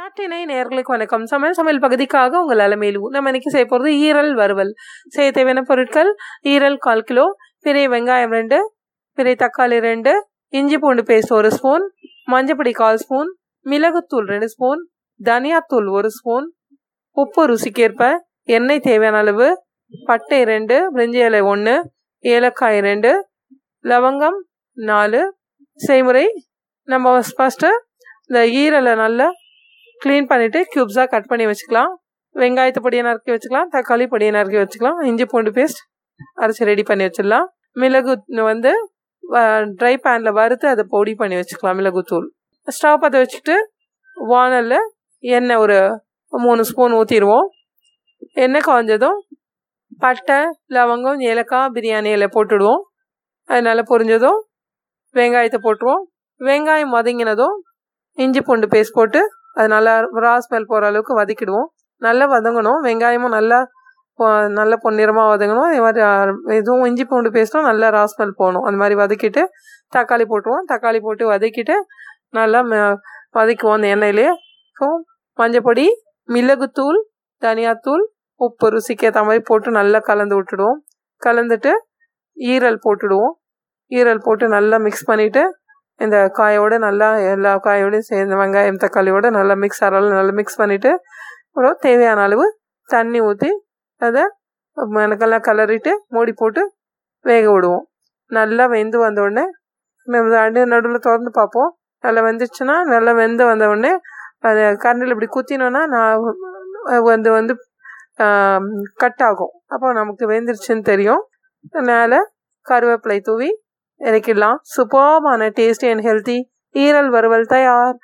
நாட்டினை நேர்களுக்கு வணக்கம். சமையல் சமையல் பகுதிக்காக உங்கள் அலமேலு நம்ம இன்னைக்கு செய்ய போகிறது ஈரல் வறுவல். செய்ய தேவையான பொருட்கள் ஈரல் கால் கிலோ பெரிய வெங்காயம் ரெண்டு பெரிய தக்காளி ரெண்டு இஞ்சி பூண்டு பேஸ்ட் ஒரு ஸ்பூன் மஞ்சப்பொடி கால் ஸ்பூன் மிளகுத்தூள் ரெண்டு ஸ்பூன் தனியாத்தூள் ஒரு ஸ்பூன் உப்பு ருசிக்கேற்ப எண்ணெய் தேவையான அளவு பட்டை ரெண்டு பிரிஞ்சி இலை ஒன்று ஏலக்காய் ரெண்டு லவங்கம் நாலு. செய்முறை நம்ம ஃபஸ்ட்டு இந்த ஈரலை நல்லா க்ளீன் பண்ணிவிட்டு க்யூப்ஸாக கட் பண்ணி வச்சுக்கலாம். வெங்காயத்தை பொடியை நறுக்கி வச்சுக்கலாம். தக்காளி பொடியை நறுக்கி வச்சுக்கலாம். இஞ்சி பூண்டு பேஸ்ட் அரைச்சி ரெடி பண்ணி வச்சிடலாம். மிளகு வந்து ட்ரை பேனில் வறுத்து அதை பொடி பண்ணி வச்சுக்கலாம் மிளகுத்தூள் ஸ்டவ் பற்ற வச்சுட்டு வானலில் எண்ணெய் ஒரு மூணு ஸ்பூன் ஊற்றிடுவோம் எண்ணெய் காய்ஞ்சதும் பட்டை லவங்கம் ஏலக்காய் பிரியாணி இலை போட்டுடுவோம். அது நல்லா பொரிஞ்சதும் வெங்காயத்தை போட்டுருவோம். வெங்காயம் வதங்கினதும் இஞ்சி பூண்டு பேஸ்ட் போட்டு அது நல்லா ரா ஸ்மெல் போகிற அளவுக்கு வதக்கிடுவோம். நல்லா வதங்கணும். வெங்காயமும் நல்லா நல்ல பொன்னிறமாக வதங்கணும். அதே மாதிரி இதுவும் இஞ்சி பூண்டு பேஸ்ட்டும் நல்லா ரா ஸ்மெல் போகணும் அந்த மாதிரி வதக்கிட்டு தக்காளி போட்டுருவோம். தக்காளி போட்டு வதக்கிட்டு நல்லா வதக்குவோம் அந்த எண்ணெயிலேயே. மஞ்சப்பொடி மிளகுத்தூள் தனியாத்தூள் உப்பு ருசிக்கு ஏற்ற மாதிரி போட்டு நல்லா கலந்து விட்டுடுவோம். கலந்துட்டு ஈரல் போட்டுடுவோம். ஈரல் போட்டு நல்லா மிக்ஸ் பண்ணிவிட்டு இந்த காயோடு நல்லா எல்லா காயோடையும் சேர்ந்து வெங்காயம் தக்காளியோடு நல்லா மிக்ஸ் ஆறால நல்லா மிக்ஸ் பண்ணிவிட்டு அப்புறம் தேவையான அளவு தண்ணி ஊற்றி அதை எனக்கெல்லாம் கலரிட்டு மூடி போட்டு வேக விடுவோம். நல்லா வெந்து வந்த உடனே அடி நடுவில் திறந்து பார்ப்போம். நல்லா வெந்துச்சுன்னா நல்லா வெந்து வந்த உடனே அது கரண்டில் இப்படி குத்தினோன்னா நான் வந்து வந்து கட் ஆகும். அப்போ நமக்கு வெந்துருச்சுன்னு தெரியும். மேலே கருவேப்பிலை தூவி எனக்கெல்லாம் சூப்பர்பான டேஸ்டி அண்ட் ஹெல்த்தி ஈரல் வறுவல் தயார்.